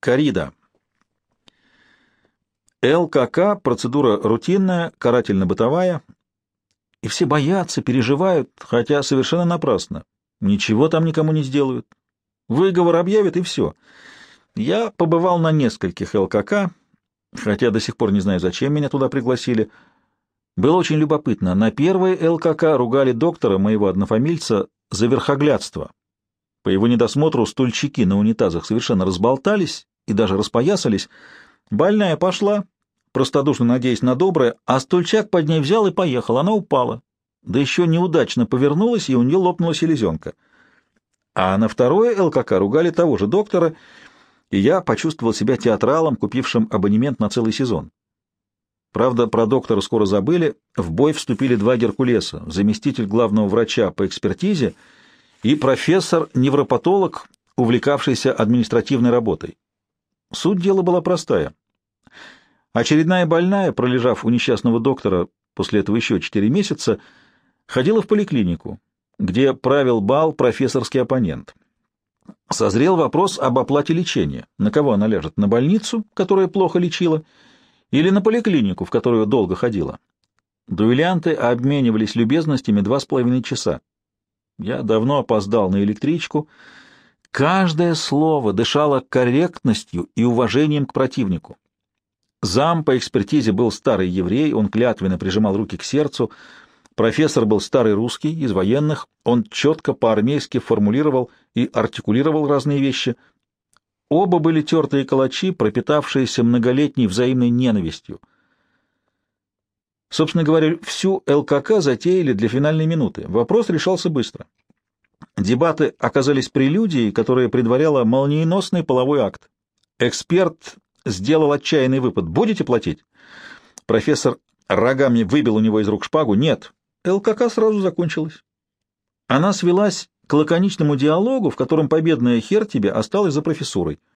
Корида. ЛКК – процедура рутинная, карательно-бытовая, и все боятся, переживают, хотя совершенно напрасно. Ничего там никому не сделают. Выговор объявят, и все. Я побывал на нескольких ЛКК, хотя до сих пор не знаю, зачем меня туда пригласили. Было очень любопытно. На первой ЛКК ругали доктора, моего однофамильца, за верхоглядство. По его недосмотру стульчики на унитазах совершенно разболтались и даже распоясались. Больная пошла, простодушно надеясь на доброе, а стульчак под ней взял и поехал. Она упала. Да еще неудачно повернулась, и у нее лопнула селезенка. А на второе ЛКК ругали того же доктора, и я почувствовал себя театралом, купившим абонемент на целый сезон. Правда, про доктора скоро забыли, в бой вступили два Геркулеса, заместитель главного врача по экспертизе и профессор-невропатолог, увлекавшийся административной работой. Суть дела была простая. Очередная больная, пролежав у несчастного доктора после этого еще четыре месяца, ходила в поликлинику, где правил бал профессорский оппонент. Созрел вопрос об оплате лечения. На кого она ляжет? На больницу, которая плохо лечила, или на поликлинику, в которую долго ходила? Дуэлянты обменивались любезностями два с половиной часа. Я давно опоздал на электричку. Каждое слово дышало корректностью и уважением к противнику. Зам по экспертизе был старый еврей, он клятвенно прижимал руки к сердцу. Профессор был старый русский, из военных, он четко по-армейски формулировал и артикулировал разные вещи. Оба были тертые калачи, пропитавшиеся многолетней взаимной ненавистью. Собственно говоря, всю ЛКК затеяли для финальной минуты. Вопрос решался быстро. Дебаты оказались прелюдией, которая предваряла молниеносный половой акт. Эксперт сделал отчаянный выпад. «Будете платить?» Профессор рогами выбил у него из рук шпагу. «Нет». ЛКК сразу закончилась. Она свелась к лаконичному диалогу, в котором победная хер тебе осталась за профессурой.